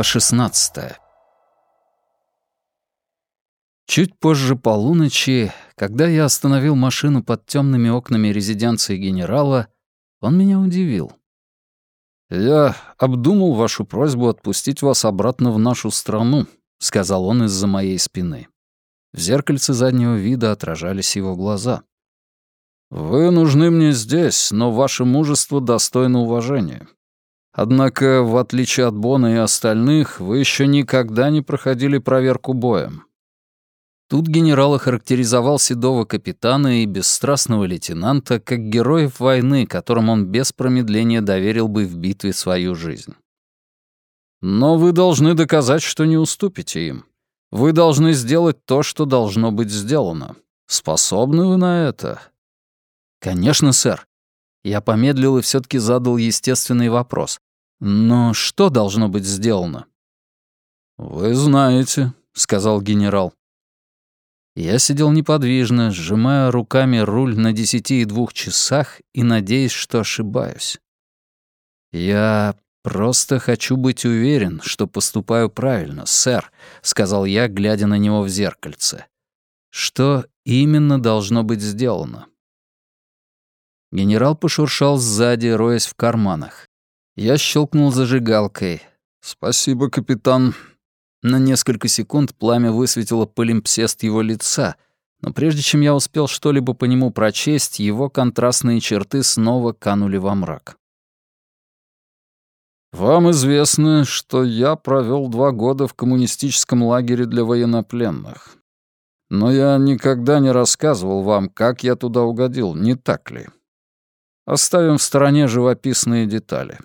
Глава 16 Чуть позже полуночи, когда я остановил машину под темными окнами резиденции генерала, он меня удивил. «Я обдумал вашу просьбу отпустить вас обратно в нашу страну», — сказал он из-за моей спины. В зеркальце заднего вида отражались его глаза. «Вы нужны мне здесь, но ваше мужество достойно уважения. Однако, в отличие от Бона и остальных, вы еще никогда не проходили проверку боем. Тут генерал охарактеризовал седого капитана и бесстрастного лейтенанта как героев войны, которым он без промедления доверил бы в битве свою жизнь. Но вы должны доказать, что не уступите им. Вы должны сделать то, что должно быть сделано. Способны вы на это? Конечно, сэр. Я помедлил и все таки задал естественный вопрос. Но что должно быть сделано? «Вы знаете», — сказал генерал. Я сидел неподвижно, сжимая руками руль на десяти и двух часах и надеясь, что ошибаюсь. «Я просто хочу быть уверен, что поступаю правильно, сэр», — сказал я, глядя на него в зеркальце. «Что именно должно быть сделано?» Генерал пошуршал сзади, роясь в карманах. Я щелкнул зажигалкой. «Спасибо, капитан». На несколько секунд пламя высветило полимпсест его лица, но прежде чем я успел что-либо по нему прочесть, его контрастные черты снова канули во мрак. «Вам известно, что я провел два года в коммунистическом лагере для военнопленных. Но я никогда не рассказывал вам, как я туда угодил, не так ли? Оставим в стороне живописные детали.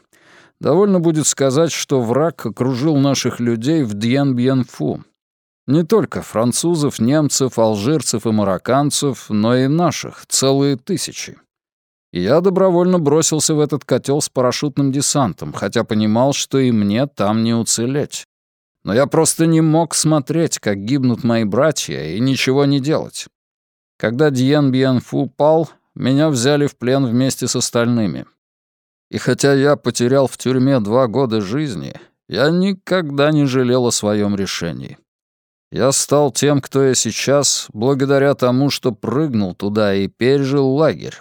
Довольно будет сказать, что враг окружил наших людей в Дьен-Бьен-Фу. Не только французов, немцев, алжирцев и марокканцев, но и наших, целые тысячи. Я добровольно бросился в этот котел с парашютным десантом, хотя понимал, что и мне там не уцелеть. Но я просто не мог смотреть, как гибнут мои братья, и ничего не делать. Когда Дьен Бьен Фу пал, меня взяли в плен вместе с остальными. И хотя я потерял в тюрьме два года жизни, я никогда не жалел о своем решении. Я стал тем, кто я сейчас, благодаря тому, что прыгнул туда и пережил лагерь.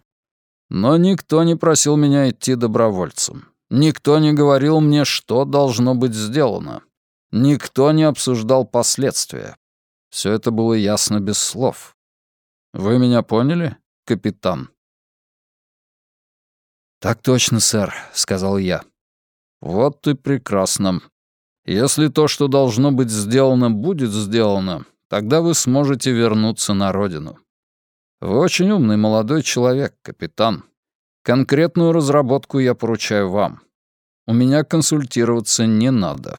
Но никто не просил меня идти добровольцем. Никто не говорил мне, что должно быть сделано. Никто не обсуждал последствия. Все это было ясно без слов. Вы меня поняли, капитан? «Так точно, сэр», — сказал я. «Вот и прекрасно. Если то, что должно быть сделано, будет сделано, тогда вы сможете вернуться на родину. Вы очень умный молодой человек, капитан. Конкретную разработку я поручаю вам. У меня консультироваться не надо.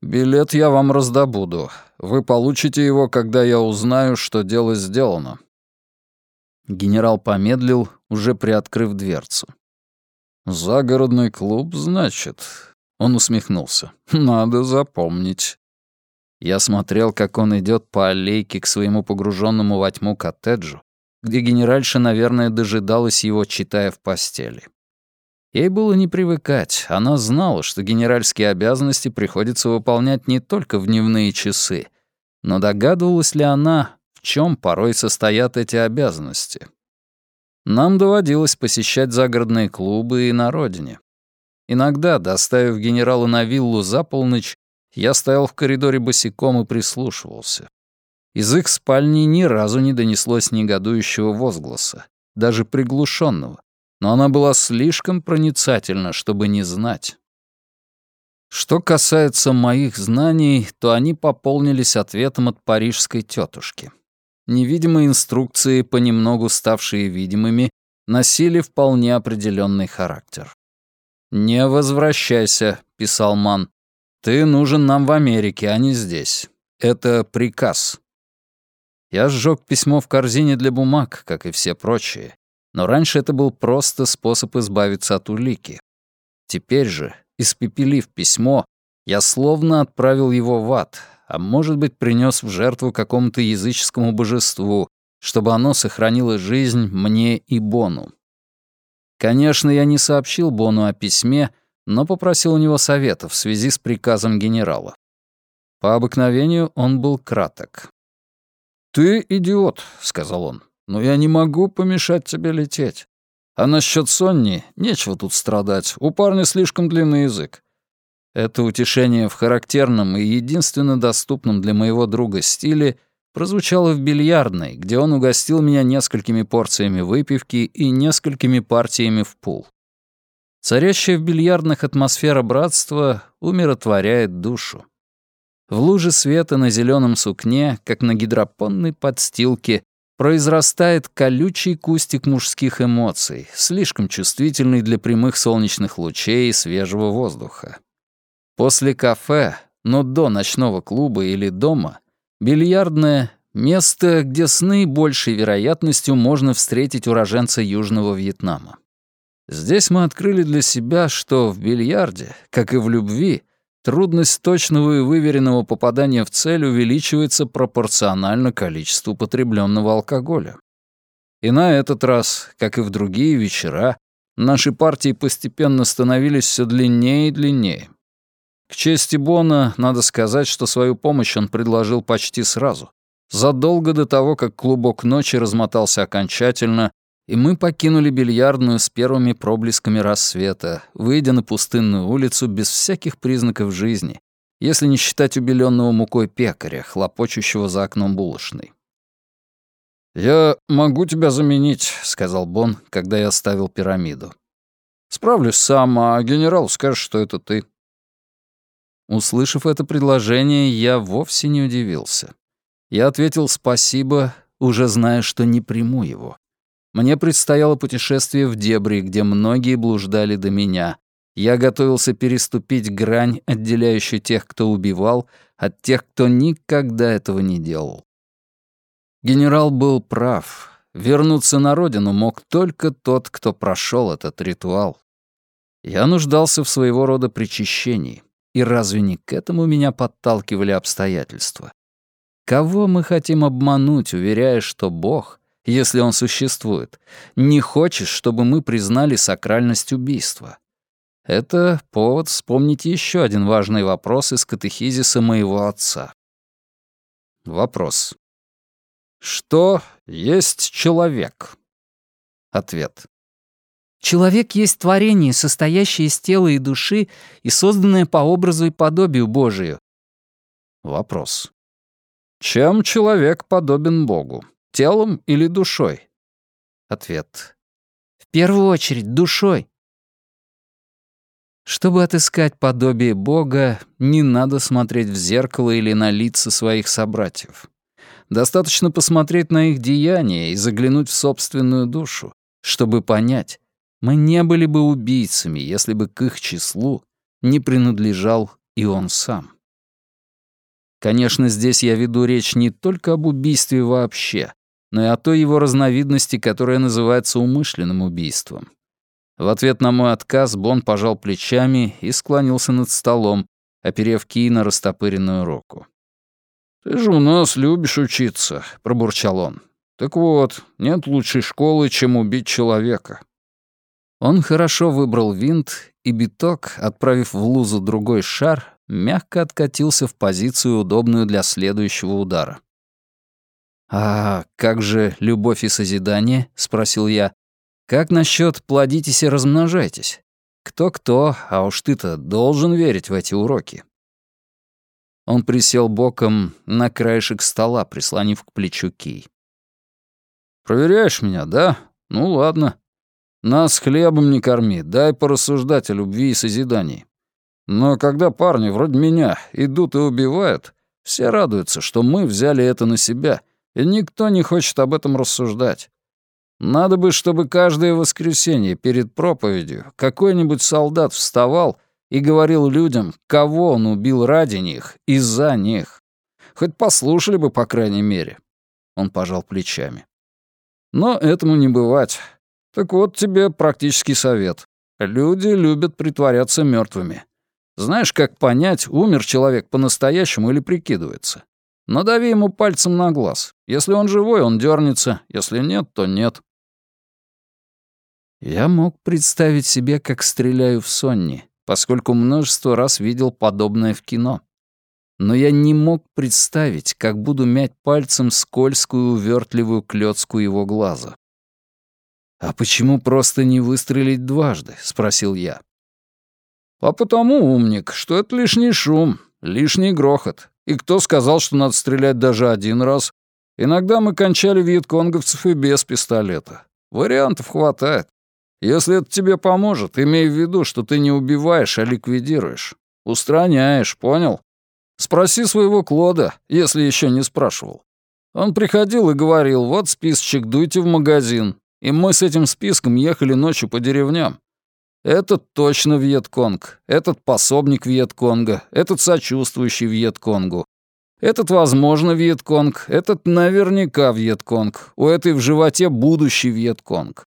Билет я вам раздобуду. Вы получите его, когда я узнаю, что дело сделано». Генерал помедлил, уже приоткрыв дверцу. «Загородный клуб, значит?» Он усмехнулся. «Надо запомнить». Я смотрел, как он идет по аллейке к своему погруженному во тьму коттеджу, где генеральша, наверное, дожидалась его, читая в постели. Ей было не привыкать. Она знала, что генеральские обязанности приходится выполнять не только в дневные часы, но догадывалась ли она, в чем порой состоят эти обязанности. Нам доводилось посещать загородные клубы и на родине. Иногда, доставив генерала на виллу за полночь, я стоял в коридоре босиком и прислушивался. Из их спальни ни разу не донеслось негодующего возгласа, даже приглушенного, но она была слишком проницательна, чтобы не знать. Что касается моих знаний, то они пополнились ответом от парижской тетушки невидимые инструкции, понемногу ставшие видимыми, носили вполне определенный характер. «Не возвращайся», — писал Ман. «Ты нужен нам в Америке, а не здесь. Это приказ». Я сжег письмо в корзине для бумаг, как и все прочие. Но раньше это был просто способ избавиться от улики. Теперь же, испепелив письмо, я словно отправил его в ад, а может быть, принес в жертву какому-то языческому божеству, чтобы оно сохранило жизнь мне и Бону. Конечно, я не сообщил Бону о письме, но попросил у него совета в связи с приказом генерала. По обыкновению он был краток. «Ты идиот», — сказал он, — «но я не могу помешать тебе лететь. А насчет Сонни нечего тут страдать, у парня слишком длинный язык. Это утешение в характерном и единственно доступном для моего друга стиле прозвучало в бильярдной, где он угостил меня несколькими порциями выпивки и несколькими партиями в пул. Царящая в бильярдных атмосфера братства умиротворяет душу. В луже света на зеленом сукне, как на гидропонной подстилке, произрастает колючий кустик мужских эмоций, слишком чувствительный для прямых солнечных лучей и свежего воздуха. После кафе, но до ночного клуба или дома, бильярдное — место, где с наибольшей вероятностью можно встретить уроженца Южного Вьетнама. Здесь мы открыли для себя, что в бильярде, как и в любви, трудность точного и выверенного попадания в цель увеличивается пропорционально количеству потребленного алкоголя. И на этот раз, как и в другие вечера, наши партии постепенно становились все длиннее и длиннее. К чести Бона, надо сказать, что свою помощь он предложил почти сразу, задолго до того, как клубок ночи размотался окончательно, и мы покинули бильярдную с первыми проблесками рассвета, выйдя на пустынную улицу без всяких признаков жизни, если не считать убеленного мукой пекаря, хлопочущего за окном булочной. «Я могу тебя заменить», — сказал Бон, когда я оставил пирамиду. «Справлюсь сам, а генерал скажет, что это ты». Услышав это предложение, я вовсе не удивился. Я ответил «спасибо», уже зная, что не приму его. Мне предстояло путешествие в дебри, где многие блуждали до меня. Я готовился переступить грань, отделяющую тех, кто убивал, от тех, кто никогда этого не делал. Генерал был прав. Вернуться на родину мог только тот, кто прошел этот ритуал. Я нуждался в своего рода причащении. И разве не к этому меня подталкивали обстоятельства? Кого мы хотим обмануть, уверяя, что Бог, если Он существует, не хочет, чтобы мы признали сакральность убийства? Это повод вспомнить еще один важный вопрос из катехизиса моего отца. Вопрос. Что есть человек? Ответ. Человек есть творение, состоящее из тела и души и созданное по образу и подобию Божию. Вопрос. Чем человек подобен Богу? Телом или душой? Ответ. В первую очередь, душой. Чтобы отыскать подобие Бога, не надо смотреть в зеркало или на лица своих собратьев. Достаточно посмотреть на их деяния и заглянуть в собственную душу, чтобы понять, мы не были бы убийцами, если бы к их числу не принадлежал и он сам. Конечно, здесь я веду речь не только об убийстве вообще, но и о той его разновидности, которая называется умышленным убийством. В ответ на мой отказ Бон пожал плечами и склонился над столом, оперев кий на растопыренную руку. «Ты же у нас любишь учиться», — пробурчал он. «Так вот, нет лучшей школы, чем убить человека. Он хорошо выбрал винт, и биток, отправив в лузу другой шар, мягко откатился в позицию, удобную для следующего удара. «А как же любовь и созидание?» — спросил я. «Как насчет плодитесь и размножайтесь? Кто-кто, а уж ты-то должен верить в эти уроки». Он присел боком на краешек стола, прислонив к плечу кий. «Проверяешь меня, да? Ну ладно. Нас хлебом не корми, дай порассуждать о любви и созидании. Но когда парни вроде меня идут и убивают, все радуются, что мы взяли это на себя, и никто не хочет об этом рассуждать. Надо бы, чтобы каждое воскресенье перед проповедью какой-нибудь солдат вставал и говорил людям, кого он убил ради них и за них. Хоть послушали бы, по крайней мере. Он пожал плечами. Но этому не бывать. Так вот тебе практический совет. Люди любят притворяться мертвыми. Знаешь, как понять, умер человек по-настоящему или прикидывается? Надави ему пальцем на глаз. Если он живой, он дернется. Если нет, то нет. Я мог представить себе, как стреляю в Сонни, поскольку множество раз видел подобное в кино. Но я не мог представить, как буду мять пальцем скользкую, увертливую клёцку его глаза. «А почему просто не выстрелить дважды?» — спросил я. «А потому, умник, что это лишний шум, лишний грохот. И кто сказал, что надо стрелять даже один раз? Иногда мы кончали вьетконговцев и без пистолета. Вариантов хватает. Если это тебе поможет, имей в виду, что ты не убиваешь, а ликвидируешь. Устраняешь, понял? Спроси своего Клода, если еще не спрашивал. Он приходил и говорил, вот списочек, дуйте в магазин. И мы с этим списком ехали ночью по деревням. Этот точно Вьетконг, этот пособник Вьетконга, этот сочувствующий Вьетконгу. Этот, возможно, Вьетконг, этот наверняка Вьетконг, у этой в животе будущий Вьетконг.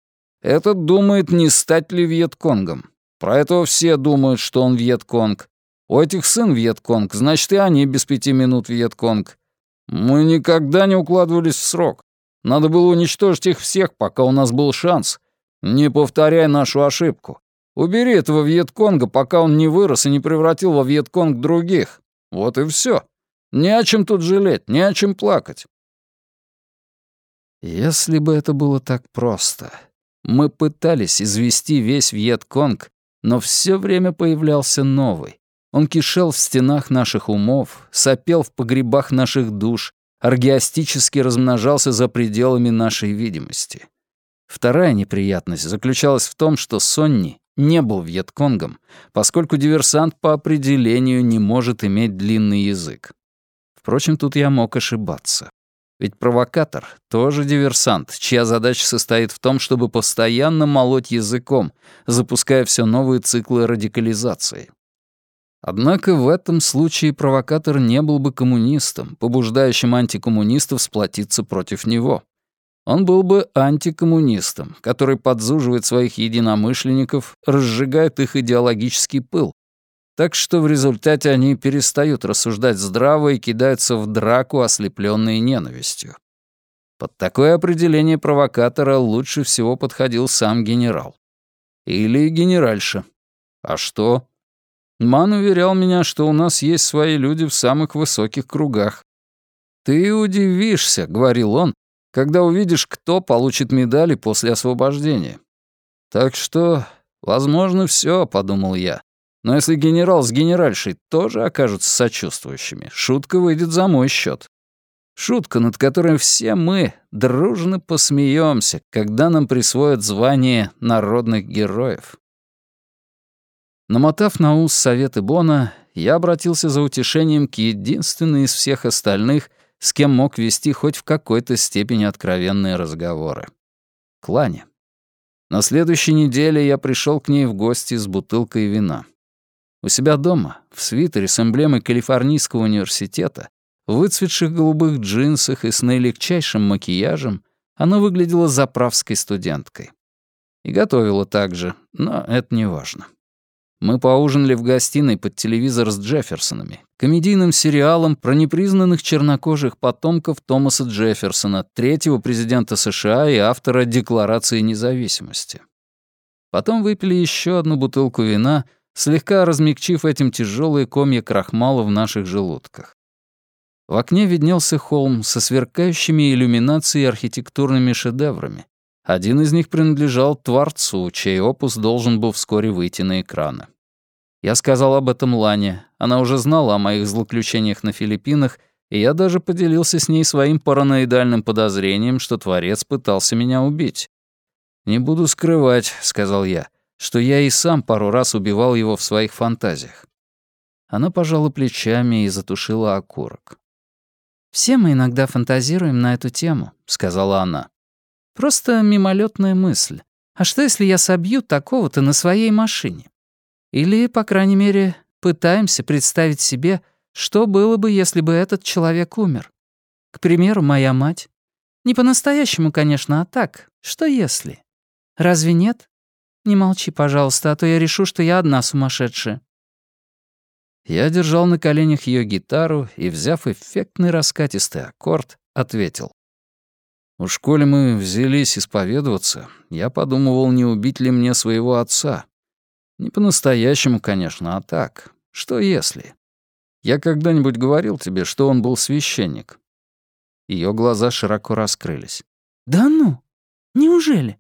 Этот думает, не стать ли Вьетконгом. Про этого все думают, что он Вьетконг. У этих сын Вьетконг, значит, и они без пяти минут Вьетконг. Мы никогда не укладывались в срок. Надо было уничтожить их всех, пока у нас был шанс. Не повторяй нашу ошибку. Убери этого Вьетконга, пока он не вырос и не превратил во Вьетконг других. Вот и все. Не о чем тут жалеть, не о чем плакать. Если бы это было так просто. Мы пытались извести весь Вьетконг, но все время появлялся новый. Он кишел в стенах наших умов, сопел в погребах наших душ, аргиастически размножался за пределами нашей видимости. Вторая неприятность заключалась в том, что Сонни не был вьетконгом, поскольку диверсант по определению не может иметь длинный язык. Впрочем, тут я мог ошибаться. Ведь провокатор — тоже диверсант, чья задача состоит в том, чтобы постоянно молоть языком, запуская все новые циклы радикализации. Однако в этом случае провокатор не был бы коммунистом, побуждающим антикоммунистов сплотиться против него. Он был бы антикоммунистом, который подзуживает своих единомышленников, разжигает их идеологический пыл. Так что в результате они перестают рассуждать здраво и кидаются в драку, ослепленные ненавистью. Под такое определение провокатора лучше всего подходил сам генерал. Или генеральша. А что? Ман уверял меня, что у нас есть свои люди в самых высоких кругах. «Ты удивишься», — говорил он, — «когда увидишь, кто получит медали после освобождения». «Так что, возможно, все, подумал я. «Но если генерал с генеральшей тоже окажутся сочувствующими, шутка выйдет за мой счет. Шутка, над которой все мы дружно посмеемся, когда нам присвоят звание народных героев». Намотав на ус советы Бона, я обратился за утешением к единственной из всех остальных, с кем мог вести хоть в какой-то степени откровенные разговоры. К. На следующей неделе я пришел к ней в гости с бутылкой вина. У себя дома, в свитере с эмблемой Калифорнийского университета, в выцветших голубых джинсах и с наилегчайшим макияжем, она выглядела заправской студенткой. И готовила так же, но это не важно. Мы поужинали в гостиной под телевизор с Джефферсонами, комедийным сериалом про непризнанных чернокожих потомков Томаса Джефферсона, третьего президента США и автора Декларации независимости. Потом выпили еще одну бутылку вина, слегка размягчив этим тяжелые комья крахмала в наших желудках. В окне виднелся холм со сверкающими иллюминацией и архитектурными шедеврами, один из них принадлежал Творцу, чей опус должен был вскоре выйти на экраны. Я сказал об этом Лане. Она уже знала о моих злоключениях на Филиппинах, и я даже поделился с ней своим параноидальным подозрением, что Творец пытался меня убить. «Не буду скрывать», — сказал я, — «что я и сам пару раз убивал его в своих фантазиях». Она пожала плечами и затушила окурок. «Все мы иногда фантазируем на эту тему», — сказала она. Просто мимолетная мысль. А что, если я собью такого-то на своей машине? Или, по крайней мере, пытаемся представить себе, что было бы, если бы этот человек умер. К примеру, моя мать. Не по-настоящему, конечно, а так. Что если? Разве нет? Не молчи, пожалуйста, а то я решу, что я одна сумасшедшая. Я держал на коленях ее гитару и, взяв эффектный раскатистый аккорд, ответил. В школе мы взялись исповедоваться. Я подумывал, не убить ли мне своего отца. Не по-настоящему, конечно, а так. Что если? Я когда-нибудь говорил тебе, что он был священник?» Ее глаза широко раскрылись. «Да ну? Неужели?»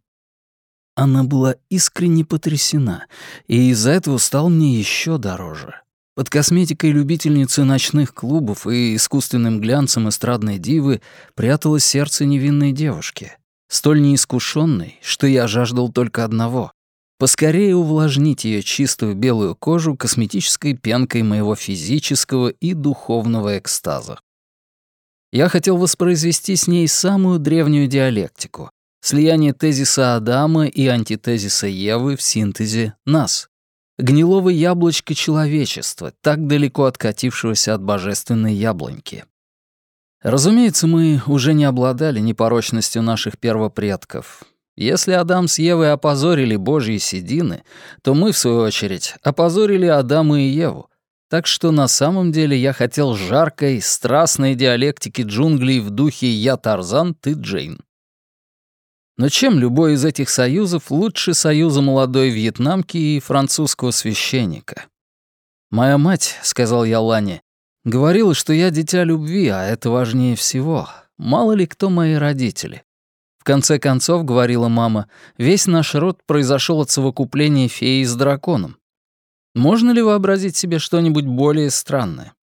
Она была искренне потрясена, и из-за этого стал мне еще дороже. Под косметикой любительницы ночных клубов и искусственным глянцем эстрадной дивы пряталось сердце невинной девушки, столь неискушенной, что я жаждал только одного — поскорее увлажнить ее чистую белую кожу косметической пенкой моего физического и духовного экстаза. Я хотел воспроизвести с ней самую древнюю диалектику, слияние тезиса Адама и антитезиса Евы в синтезе «нас», гнилого яблочка человечества, так далеко откатившегося от божественной яблоньки. Разумеется, мы уже не обладали непорочностью наших первопредков. Если Адам с Евой опозорили Божьи седины, то мы, в свою очередь, опозорили Адама и Еву. Так что на самом деле я хотел жаркой, страстной диалектики джунглей в духе «Я Тарзан, ты Джейн». Но чем любой из этих союзов лучше союза молодой вьетнамки и французского священника? «Моя мать», — сказал я Лане, — говорила, что я дитя любви, а это важнее всего. Мало ли кто мои родители. В конце концов, говорила мама, весь наш род произошел от совокупления феи с драконом. Можно ли вообразить себе что-нибудь более странное?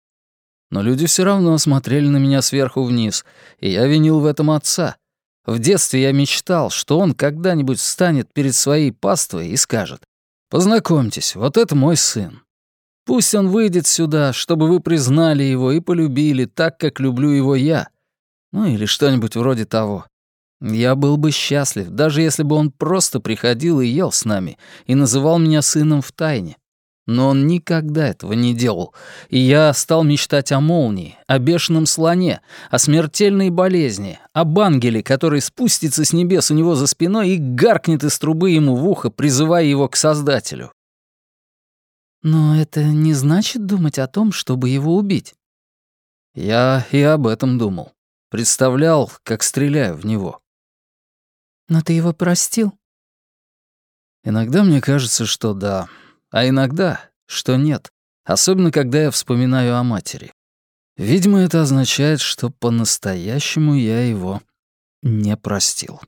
Но люди все равно смотрели на меня сверху вниз, и я винил в этом отца — в детстве я мечтал, что он когда-нибудь встанет перед своей паствой и скажет «Познакомьтесь, вот это мой сын. Пусть он выйдет сюда, чтобы вы признали его и полюбили так, как люблю его я». Ну или что-нибудь вроде того. Я был бы счастлив, даже если бы он просто приходил и ел с нами и называл меня сыном в тайне. Но он никогда этого не делал, и я стал мечтать о молнии, о бешеном слоне, о смертельной болезни, об ангеле, который спустится с небес у него за спиной и гаркнет из трубы ему в ухо, призывая его к Создателю. Но это не значит думать о том, чтобы его убить. Я и об этом думал. Представлял, как стреляю в него. Но ты его простил? Иногда мне кажется, что да. А иногда, что нет, особенно когда я вспоминаю о матери. Видимо, это означает, что по-настоящему я его не простил.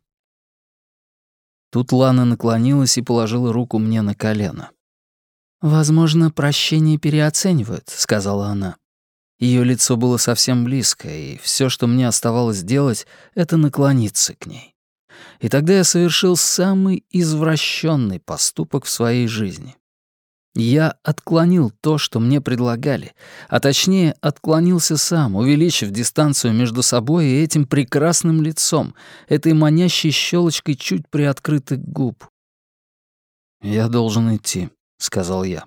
Тут Лана наклонилась и положила руку мне на колено. «Возможно, прощение переоценивают», — сказала она. Ее лицо было совсем близко, и все, что мне оставалось делать, это наклониться к ней. И тогда я совершил самый извращенный поступок в своей жизни. Я отклонил то, что мне предлагали, а точнее отклонился сам, увеличив дистанцию между собой и этим прекрасным лицом, этой манящей щелочкой чуть приоткрытых губ. «Я должен идти», — сказал я.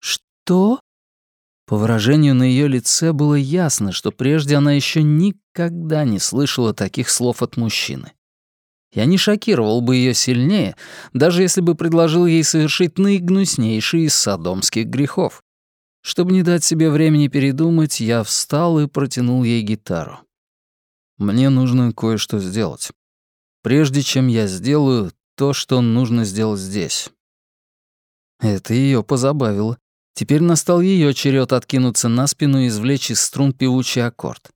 «Что?» По выражению на ее лице было ясно, что прежде она еще никогда не слышала таких слов от мужчины. Я не шокировал бы ее сильнее, даже если бы предложил ей совершить наигнуснейший из садомских грехов. Чтобы не дать себе времени передумать, я встал и протянул ей гитару. Мне нужно кое-что сделать. Прежде чем я сделаю то, что нужно сделать здесь. Это ее позабавило. Теперь настал ее черед откинуться на спину и извлечь из струн певучий аккорд.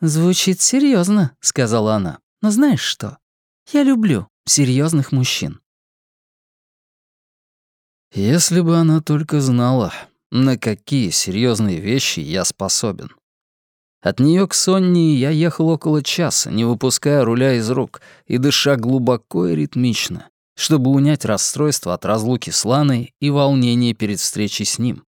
«Звучит серьезно, сказала она. «Но знаешь что? Я люблю серьезных мужчин. Если бы она только знала, на какие серьезные вещи я способен. От нее к Сонни я ехал около часа, не выпуская руля из рук и дыша глубоко и ритмично, чтобы унять расстройство от разлуки с Ланой и волнение перед встречей с ним.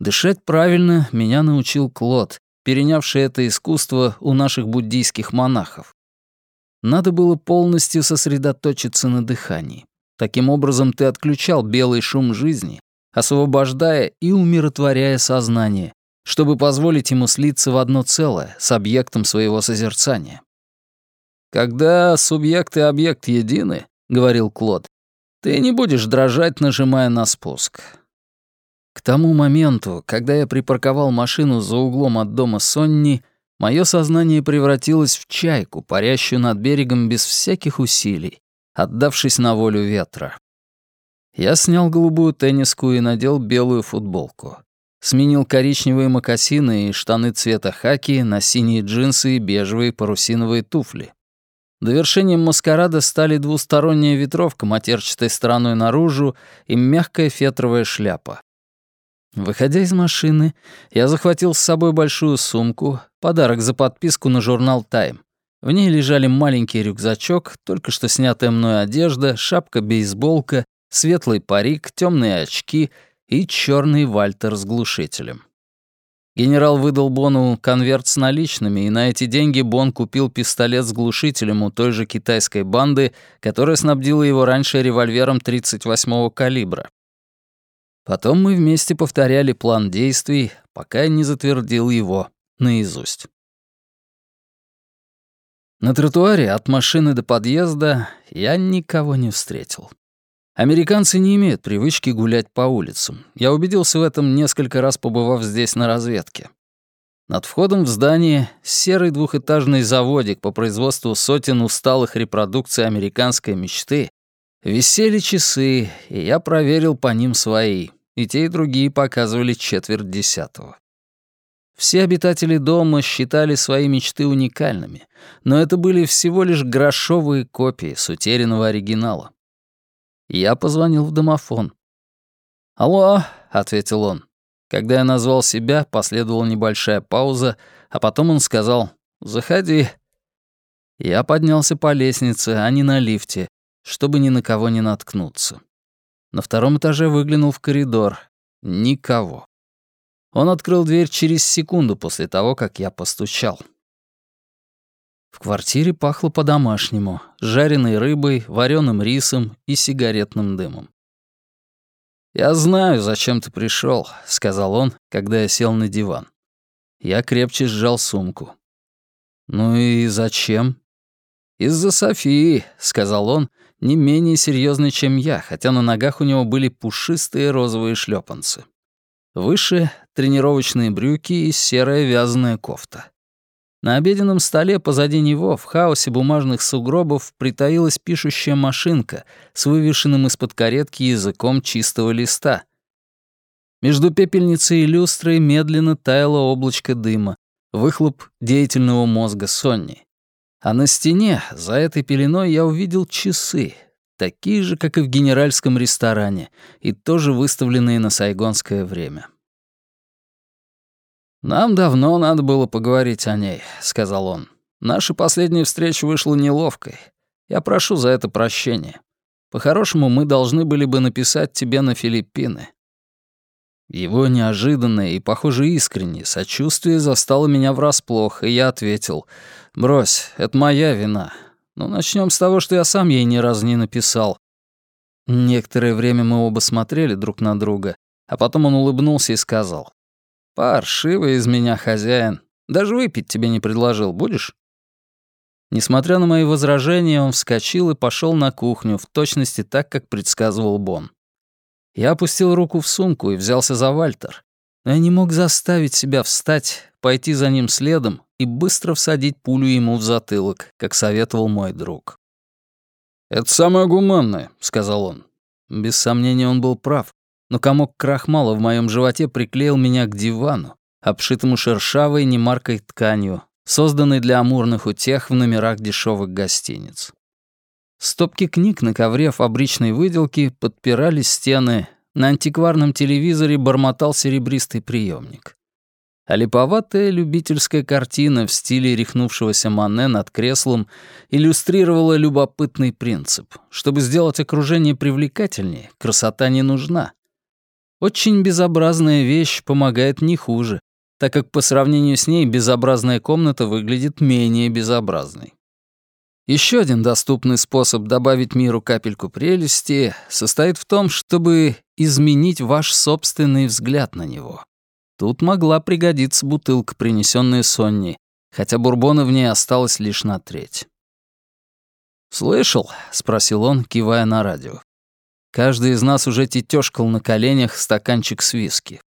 Дышать правильно меня научил Клод, перенявший это искусство у наших буддийских монахов. Надо было полностью сосредоточиться на дыхании. Таким образом, ты отключал белый шум жизни, освобождая и умиротворяя сознание, чтобы позволить ему слиться в одно целое с объектом своего созерцания. «Когда субъект и объект едины», — говорил Клод, «ты не будешь дрожать, нажимая на спуск». К тому моменту, когда я припарковал машину за углом от дома Сонни, Мое сознание превратилось в чайку, парящую над берегом без всяких усилий, отдавшись на волю ветра. Я снял голубую тенниску и надел белую футболку. Сменил коричневые мокасины и штаны цвета хаки на синие джинсы и бежевые парусиновые туфли. Довершением маскарада стали двусторонняя ветровка матерчатой стороной наружу и мягкая фетровая шляпа. Выходя из машины, я захватил с собой большую сумку, подарок за подписку на журнал «Тайм». В ней лежали маленький рюкзачок, только что снятая мной одежда, шапка-бейсболка, светлый парик, темные очки и черный вальтер с глушителем. Генерал выдал Бону конверт с наличными, и на эти деньги Бон купил пистолет с глушителем у той же китайской банды, которая снабдила его раньше револьвером 38-го калибра. Потом мы вместе повторяли план действий, пока я не затвердил его наизусть. На тротуаре от машины до подъезда я никого не встретил. Американцы не имеют привычки гулять по улицам. Я убедился в этом несколько раз, побывав здесь на разведке. Над входом в здание серый двухэтажный заводик по производству сотен усталых репродукций американской мечты висели часы, и я проверил по ним свои, и те и другие показывали четверть десятого. Все обитатели дома считали свои мечты уникальными, но это были всего лишь грошовые копии с утерянного оригинала. Я позвонил в домофон. «Алло», — ответил он. Когда я назвал себя, последовала небольшая пауза, а потом он сказал «Заходи». Я поднялся по лестнице, а не на лифте, чтобы ни на кого не наткнуться. На втором этаже выглянул в коридор. Никого. Он открыл дверь через секунду после того, как я постучал. В квартире пахло по-домашнему, жареной рыбой, вареным рисом и сигаретным дымом. «Я знаю, зачем ты пришел, сказал он, когда я сел на диван. Я крепче сжал сумку. «Ну и зачем?» «Из-за Софии», — сказал он, не менее серьезный, чем я, хотя на ногах у него были пушистые розовые шлепанцы. Выше — тренировочные брюки и серая вязаная кофта. На обеденном столе позади него в хаосе бумажных сугробов притаилась пишущая машинка с вывешенным из-под каретки языком чистого листа. Между пепельницей и люстрой медленно таяло облачко дыма, выхлоп деятельного мозга Сонни. А на стене, за этой пеленой, я увидел часы, такие же, как и в генеральском ресторане, и тоже выставленные на сайгонское время. «Нам давно надо было поговорить о ней», — сказал он. «Наша последняя встреча вышла неловкой. Я прошу за это прощения. По-хорошему, мы должны были бы написать тебе на Филиппины». Его неожиданное и, похоже, искреннее сочувствие застало меня врасплох, и я ответил, «Брось, это моя вина. Ну, начнем с того, что я сам ей ни разу не написал». Некоторое время мы оба смотрели друг на друга, а потом он улыбнулся и сказал, Паршивый из меня хозяин. Даже выпить тебе не предложил, будешь?» Несмотря на мои возражения, он вскочил и пошел на кухню, в точности так, как предсказывал Бон. Я опустил руку в сумку и взялся за Вальтер, но я не мог заставить себя встать, пойти за ним следом и быстро всадить пулю ему в затылок, как советовал мой друг. «Это самое гуманное», — сказал он. Без сомнения, он был прав но комок крахмала в моем животе приклеил меня к дивану, обшитому шершавой немаркой тканью, созданной для амурных утех в номерах дешевых гостиниц. Стопки книг на ковре фабричной выделки подпирали стены, на антикварном телевизоре бормотал серебристый приемник. А липоватая любительская картина в стиле рехнувшегося Мане над креслом иллюстрировала любопытный принцип. Чтобы сделать окружение привлекательнее, красота не нужна. Очень безобразная вещь помогает не хуже, так как по сравнению с ней безобразная комната выглядит менее безобразной. Еще один доступный способ добавить миру капельку прелести состоит в том, чтобы изменить ваш собственный взгляд на него. Тут могла пригодиться бутылка, принесенная Сонни, хотя бурбона в ней осталось лишь на треть. «Слышал?» — спросил он, кивая на радио. Каждый из нас уже тетёшкал на коленях стаканчик с виски.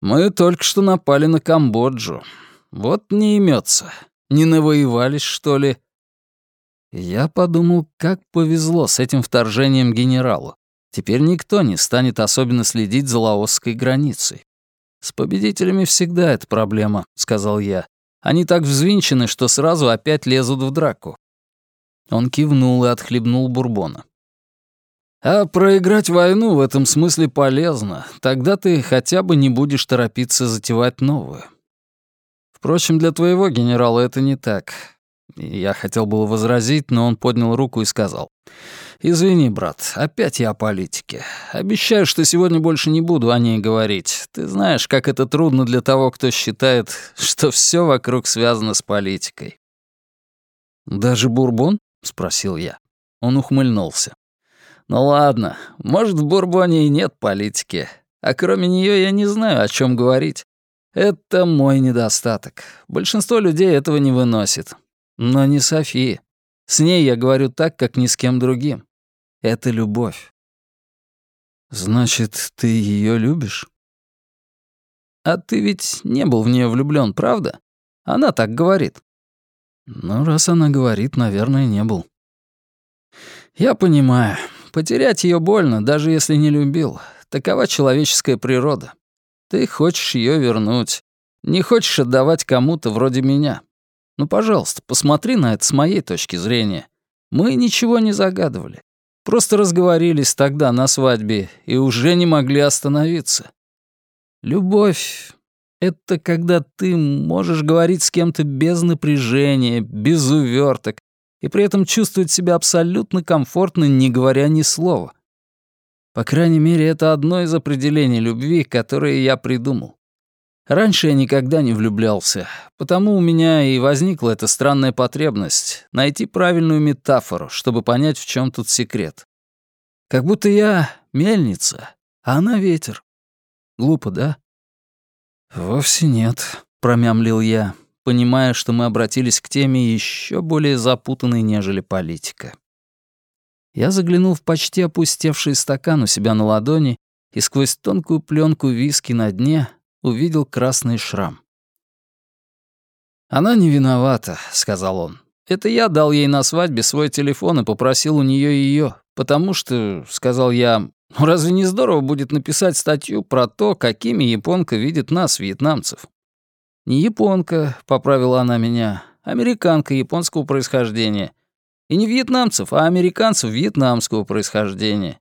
Мы только что напали на Камбоджу. Вот не имется. Не навоевались, что ли? Я подумал, как повезло с этим вторжением генералу. Теперь никто не станет особенно следить за лаосской границей. «С победителями всегда это проблема», — сказал я. «Они так взвинчены, что сразу опять лезут в драку». Он кивнул и отхлебнул бурбона. «А проиграть войну в этом смысле полезно. Тогда ты хотя бы не будешь торопиться затевать новую. Впрочем, для твоего генерала это не так. Я хотел было возразить, но он поднял руку и сказал. «Извини, брат, опять я о политике. Обещаю, что сегодня больше не буду о ней говорить. Ты знаешь, как это трудно для того, кто считает, что все вокруг связано с политикой». «Даже Бурбон?» — спросил я. Он ухмыльнулся. «Ну ладно, может, в Бурбоне и нет политики. А кроме нее я не знаю, о чем говорить. Это мой недостаток. Большинство людей этого не выносит. Но не София. С ней я говорю так, как ни с кем другим. Это любовь. Значит, ты ее любишь? А ты ведь не был в нее влюблен, правда? Она так говорит. Ну, раз она говорит, наверное, не был. Я понимаю. Потерять ее больно, даже если не любил. Такова человеческая природа. Ты хочешь ее вернуть. Не хочешь отдавать кому-то вроде меня. Ну, пожалуйста, посмотри на это с моей точки зрения. Мы ничего не загадывали. Просто разговорились тогда на свадьбе и уже не могли остановиться. Любовь — это когда ты можешь говорить с кем-то без напряжения, без уверток, и при этом чувствовать себя абсолютно комфортно, не говоря ни слова. По крайней мере, это одно из определений любви, которое я придумал. Раньше я никогда не влюблялся, потому у меня и возникла эта странная потребность найти правильную метафору, чтобы понять, в чем тут секрет. Как будто я мельница, а она ветер. Глупо, да? Вовсе нет, промямлил я, понимая, что мы обратились к теме еще более запутанной, нежели политика. Я заглянул в почти опустевший стакан у себя на ладони и сквозь тонкую пленку виски на дне увидел красный шрам. «Она не виновата», — сказал он. «Это я дал ей на свадьбе свой телефон и попросил у нее ее, потому что, — сказал я, — «Ну, разве не здорово будет написать статью про то, какими японка видит нас, вьетнамцев?» «Не японка», — поправила она меня, — «американка японского происхождения». И не вьетнамцев, а американцев вьетнамского происхождения.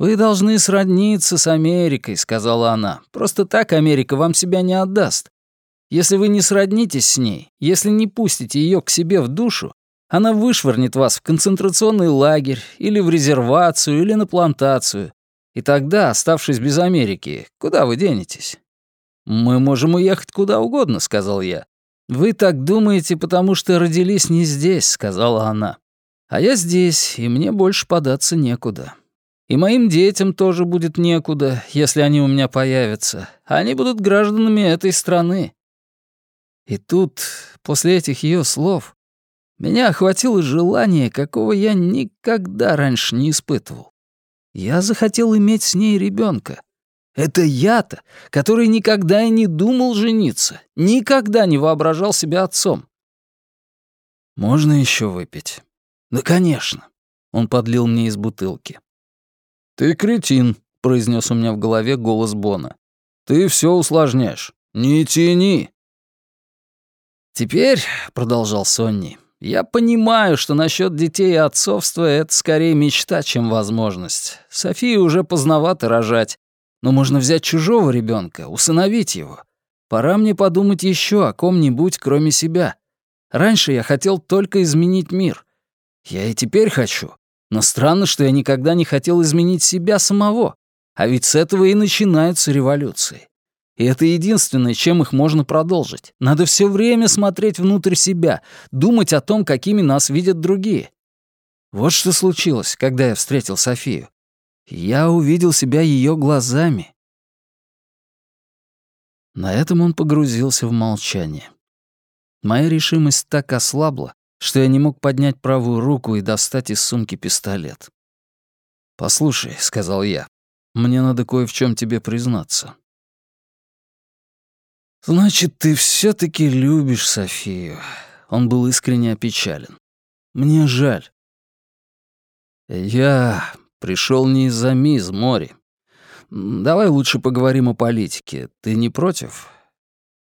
«Вы должны сродниться с Америкой», — сказала она. «Просто так Америка вам себя не отдаст. Если вы не сроднитесь с ней, если не пустите ее к себе в душу, она вышвырнет вас в концентрационный лагерь или в резервацию или на плантацию. И тогда, оставшись без Америки, куда вы денетесь?» «Мы можем уехать куда угодно», — сказал я. «Вы так думаете, потому что родились не здесь», — сказала она. «А я здесь, и мне больше податься некуда». И моим детям тоже будет некуда, если они у меня появятся. Они будут гражданами этой страны. И тут, после этих ее слов, меня охватило желание, какого я никогда раньше не испытывал. Я захотел иметь с ней ребенка. Это я-то, который никогда и не думал жениться, никогда не воображал себя отцом. «Можно еще выпить?» «Да, конечно». Он подлил мне из бутылки. «Ты кретин», — произнес у меня в голове голос Бона. «Ты все усложняешь. Не тяни». «Теперь», — продолжал Сонни, — «я понимаю, что насчет детей и отцовства это скорее мечта, чем возможность. Софии уже поздновато рожать, но можно взять чужого ребенка, усыновить его. Пора мне подумать еще о ком-нибудь, кроме себя. Раньше я хотел только изменить мир. Я и теперь хочу. Но странно, что я никогда не хотел изменить себя самого. А ведь с этого и начинаются революции. И это единственное, чем их можно продолжить. Надо все время смотреть внутрь себя, думать о том, какими нас видят другие. Вот что случилось, когда я встретил Софию. Я увидел себя ее глазами. На этом он погрузился в молчание. Моя решимость так ослабла, что я не мог поднять правую руку и достать из сумки пистолет. «Послушай», — сказал я, — «мне надо кое в чем тебе признаться». «Значит, ты все таки любишь Софию». Он был искренне опечален. «Мне жаль». «Я пришел не из-за мисс Мори. Давай лучше поговорим о политике. Ты не против?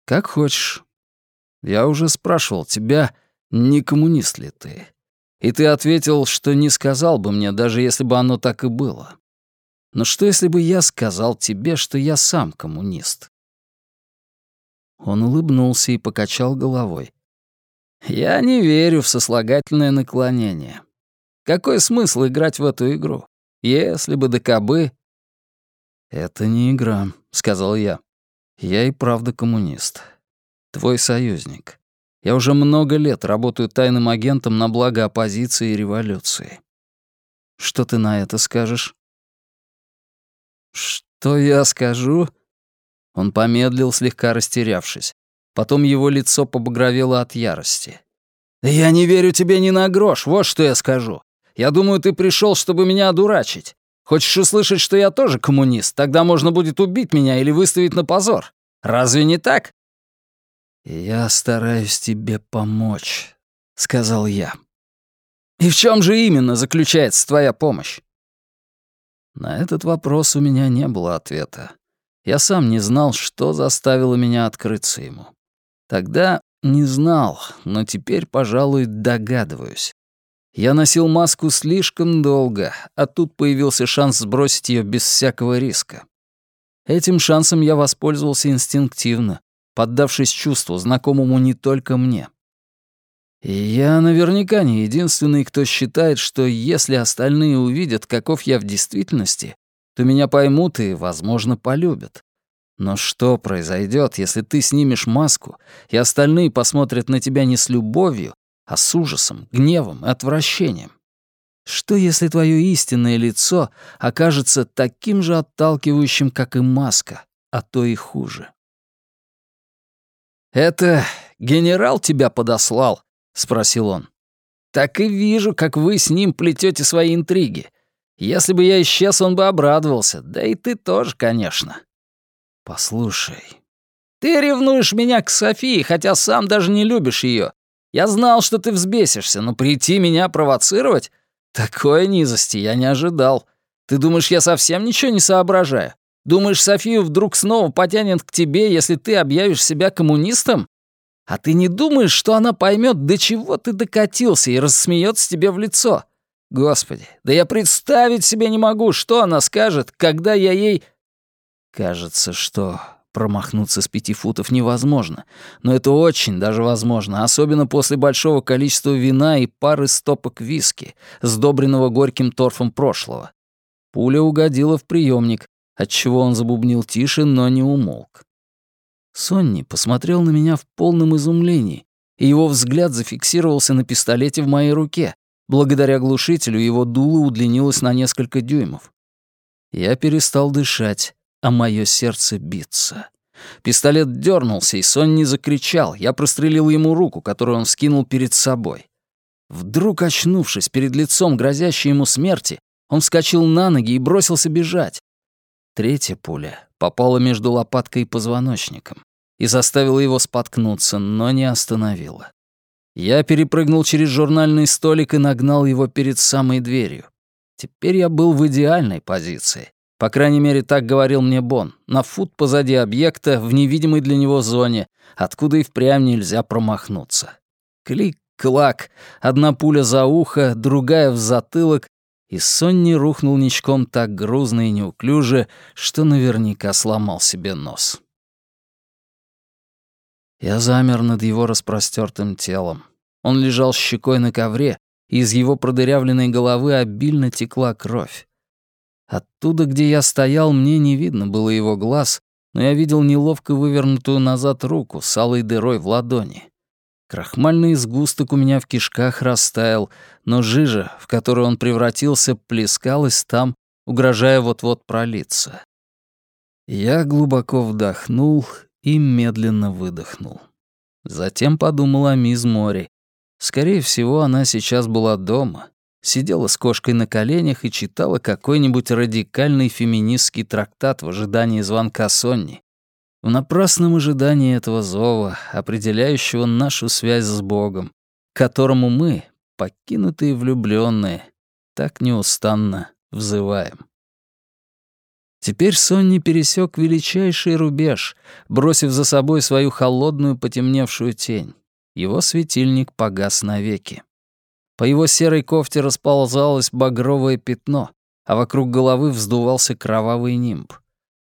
Как хочешь. Я уже спрашивал тебя, не коммунист ли ты. И ты ответил, что не сказал бы мне, даже если бы оно так и было. Но что, если бы я сказал тебе, что я сам коммунист? Он улыбнулся и покачал головой. Я не верю в сослагательное наклонение. Какой смысл играть в эту игру? Если бы да. «Это не игра», — сказал я. «Я и правда коммунист. Твой союзник. Я уже много лет работаю тайным агентом на благо оппозиции и революции. Что ты на это скажешь?» «Что я скажу?» Он помедлил, слегка растерявшись. Потом его лицо побагровело от ярости. «Я не верю тебе ни на грош, вот что я скажу. Я думаю, ты пришел, чтобы меня одурачить. Хочешь услышать, что я тоже коммунист? Тогда можно будет убить меня или выставить на позор. Разве не так?» «Я стараюсь тебе помочь», — сказал я. «И в чем же именно заключается твоя помощь?» На этот вопрос у меня не было ответа. Я сам не знал, что заставило меня открыться ему. Тогда не знал, но теперь, пожалуй, догадываюсь. Я носил маску слишком долго, а тут появился шанс сбросить ее без всякого риска. Этим шансом я воспользовался инстинктивно, поддавшись чувству, знакомому не только мне. Я наверняка не единственный, кто считает, что если остальные увидят, каков я в действительности, то меня поймут и, возможно, полюбят. Но что произойдет, если ты снимешь маску, и остальные посмотрят на тебя не с любовью, а с ужасом, гневом и отвращением? Что, если твое истинное лицо окажется таким же отталкивающим, как и маска, а то и хуже? «Это генерал тебя подослал?» — спросил он. «Так и вижу, как вы с ним плетете свои интриги. Если бы я исчез, он бы обрадовался. Да и ты тоже, конечно. Послушай. Ты ревнуешь меня к Софии, хотя сам даже не любишь ее. Я знал, что ты взбесишься, но прийти меня провоцировать? Такой низости я не ожидал. Ты думаешь, я совсем ничего не соображаю? Думаешь, Софию вдруг снова потянет к тебе, если ты объявишь себя коммунистом? А ты не думаешь, что она поймет, до чего ты докатился и рассмеется тебе в лицо? Господи, да я представить себе не могу, что она скажет, когда я ей... Кажется, что промахнуться с пяти футов невозможно, но это очень даже возможно, особенно после большого количества вина и пары стопок виски, сдобренного горьким торфом прошлого. Пуля угодила в приемник, отчего он забубнил тише, но не умолк. Сонни посмотрел на меня в полном изумлении, и его взгляд зафиксировался на пистолете в моей руке. Благодаря глушителю его дуло удлинилось на несколько дюймов. Я перестал дышать, а мое сердце биться. Пистолет дернулся, и Сонни закричал. Я прострелил ему руку, которую он скинул перед собой. Вдруг, очнувшись перед лицом грозящей ему смерти, он вскочил на ноги и бросился бежать. Третья пуля попала между лопаткой и позвоночником и заставила его споткнуться, но не остановила. Я перепрыгнул через журнальный столик и нагнал его перед самой дверью. Теперь я был в идеальной позиции. По крайней мере, так говорил мне Бон, на фут позади объекта, в невидимой для него зоне, откуда и впрямь нельзя промахнуться. Клик-клак, одна пуля за ухо, другая в затылок, и Сонни рухнул ничком так грузно и неуклюже, что наверняка сломал себе нос. Я замер над его распростертым телом. Он лежал щекой на ковре, и из его продырявленной головы обильно текла кровь. Оттуда, где я стоял, мне не видно было его глаз, но я видел неловко вывернутую назад руку с алой дырой в ладони. Крахмальный сгусток у меня в кишках растаял, но жижа, в которую он превратился, плескалась там, угрожая вот-вот пролиться. Я глубоко вдохнул и медленно выдохнул. Затем подумал о мисс Мори. Скорее всего, она сейчас была дома, сидела с кошкой на коленях и читала какой-нибудь радикальный феминистский трактат в ожидании звонка Сонни. В напрасном ожидании этого зова, определяющего нашу связь с Богом, которому мы, покинутые влюбленные, так неустанно взываем. Теперь Сонни пересек величайший рубеж, бросив за собой свою холодную потемневшую тень. Его светильник погас навеки. По его серой кофте расползалось багровое пятно, а вокруг головы вздувался кровавый нимб.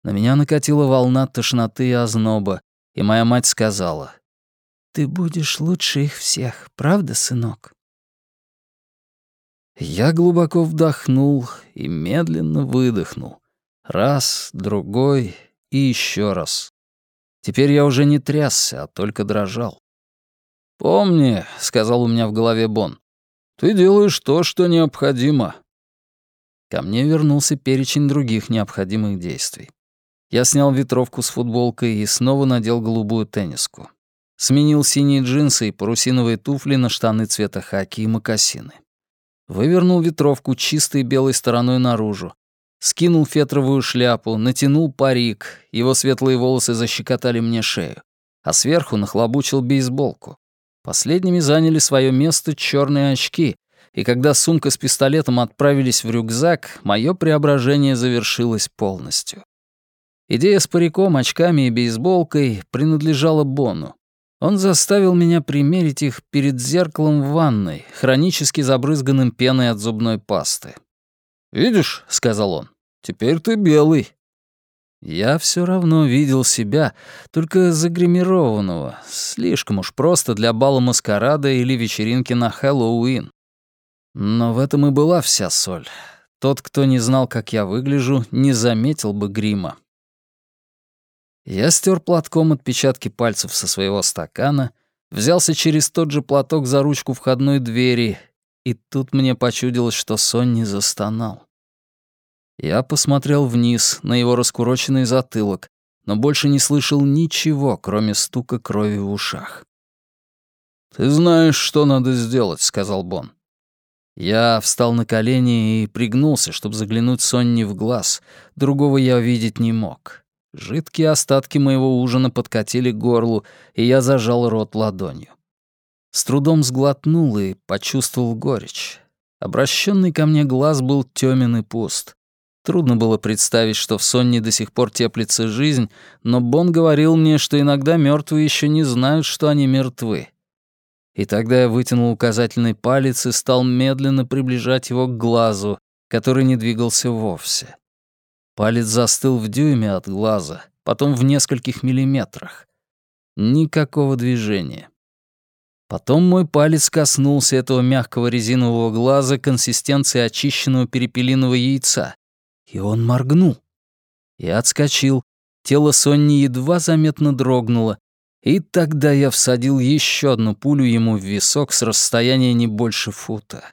На меня накатила волна тошноты и озноба, и моя мать сказала, «Ты будешь лучше их всех, правда, сынок?» Я глубоко вдохнул и медленно выдохнул. Раз, другой и еще раз. Теперь я уже не трясся, а только дрожал. «Помни», — сказал у меня в голове Бон, — «ты делаешь то, что необходимо». Ко мне вернулся перечень других необходимых действий. Я снял ветровку с футболкой и снова надел голубую тенниску. Сменил синие джинсы и парусиновые туфли на штаны цвета хаки и мокасины. Вывернул ветровку чистой белой стороной наружу. Скинул фетровую шляпу, натянул парик, его светлые волосы защекотали мне шею, а сверху нахлобучил бейсболку. Последними заняли свое место черные очки, и когда сумка с пистолетом отправились в рюкзак, мое преображение завершилось полностью. Идея с париком, очками и бейсболкой принадлежала Бону. Он заставил меня примерить их перед зеркалом в ванной, хронически забрызганным пеной от зубной пасты. «Видишь», — сказал он, — «теперь ты белый. Я все равно видел себя, только загримированного, слишком уж просто для бала маскарада или вечеринки на Хэллоуин. Но в этом и была вся соль. Тот, кто не знал, как я выгляжу, не заметил бы грима. Я стер платком отпечатки пальцев со своего стакана, взялся через тот же платок за ручку входной двери, и тут мне почудилось, что сон не застонал. Я посмотрел вниз на его раскуроченный затылок, но больше не слышал ничего, кроме стука крови в ушах. «Ты знаешь, что надо сделать», — сказал Бон. Я встал на колени и пригнулся, чтобы заглянуть Сонни в глаз. Другого я увидеть не мог. Жидкие остатки моего ужина подкатили к горлу, и я зажал рот ладонью. С трудом сглотнул и почувствовал горечь. Обращенный ко мне глаз был тёмен и пуст. Трудно было представить, что в Сонне до сих пор теплится жизнь, но Бон говорил мне, что иногда мертвые еще не знают, что они мертвы. И тогда я вытянул указательный палец и стал медленно приближать его к глазу, который не двигался вовсе. Палец застыл в дюйме от глаза, потом в нескольких миллиметрах. Никакого движения. Потом мой палец коснулся этого мягкого резинового глаза консистенции очищенного перепелиного яйца, и он моргнул. Я отскочил. Тело Сонни едва заметно дрогнуло, и тогда я всадил еще одну пулю ему в висок с расстояния не больше фута.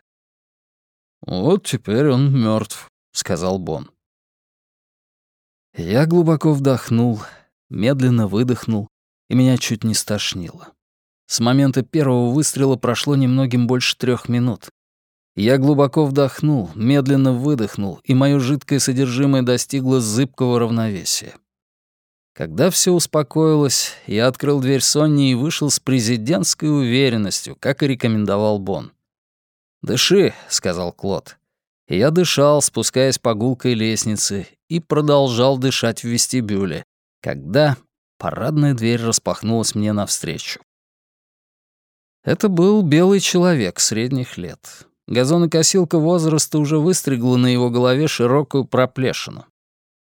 «Вот теперь он мертв, сказал Бон. Я глубоко вдохнул, медленно выдохнул, и меня чуть не стошнило. С момента первого выстрела прошло немногим больше трех минут. Я глубоко вдохнул, медленно выдохнул, и мое жидкое содержимое достигло зыбкого равновесия. Когда все успокоилось, я открыл дверь Сонни и вышел с президентской уверенностью, как и рекомендовал Бон. «Дыши», — сказал Клод. Я дышал, спускаясь по гулкой лестнице, и продолжал дышать в вестибюле, когда парадная дверь распахнулась мне навстречу. Это был белый человек средних лет. Газонокосилка возраста уже выстригла на его голове широкую проплешину.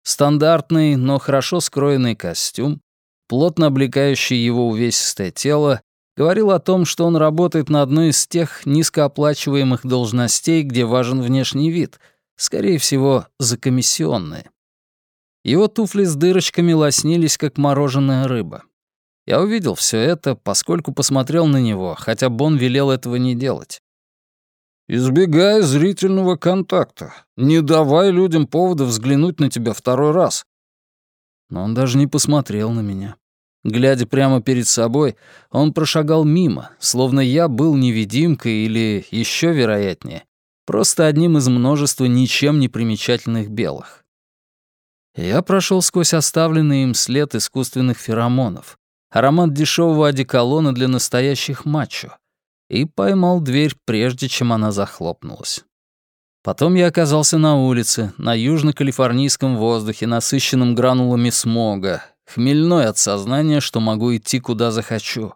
Стандартный, но хорошо скроенный костюм, плотно облекающий его увесистое тело, говорил о том, что он работает на одной из тех низкооплачиваемых должностей, где важен внешний вид, скорее всего, за комиссионные. Его туфли с дырочками лоснились, как мороженая рыба. Я увидел все это, поскольку посмотрел на него, хотя Бон велел этого не делать. Избегай зрительного контакта. Не давай людям повода взглянуть на тебя второй раз. Но он даже не посмотрел на меня. Глядя прямо перед собой, он прошагал мимо, словно я был невидимкой или, еще вероятнее, просто одним из множества ничем не примечательных белых. Я прошел сквозь оставленный им след искусственных феромонов, аромат дешевого одеколона для настоящих мачо — и поймал дверь, прежде чем она захлопнулась. Потом я оказался на улице, на южно-калифорнийском воздухе, насыщенном гранулами смога, хмельной от сознания, что могу идти куда захочу.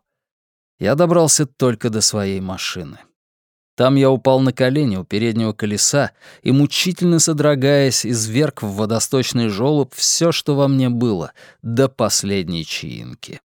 Я добрался только до своей машины. Там я упал на колени у переднего колеса и, мучительно содрогаясь, изверг в водосточный желоб все, что во мне было, до последней чаинки.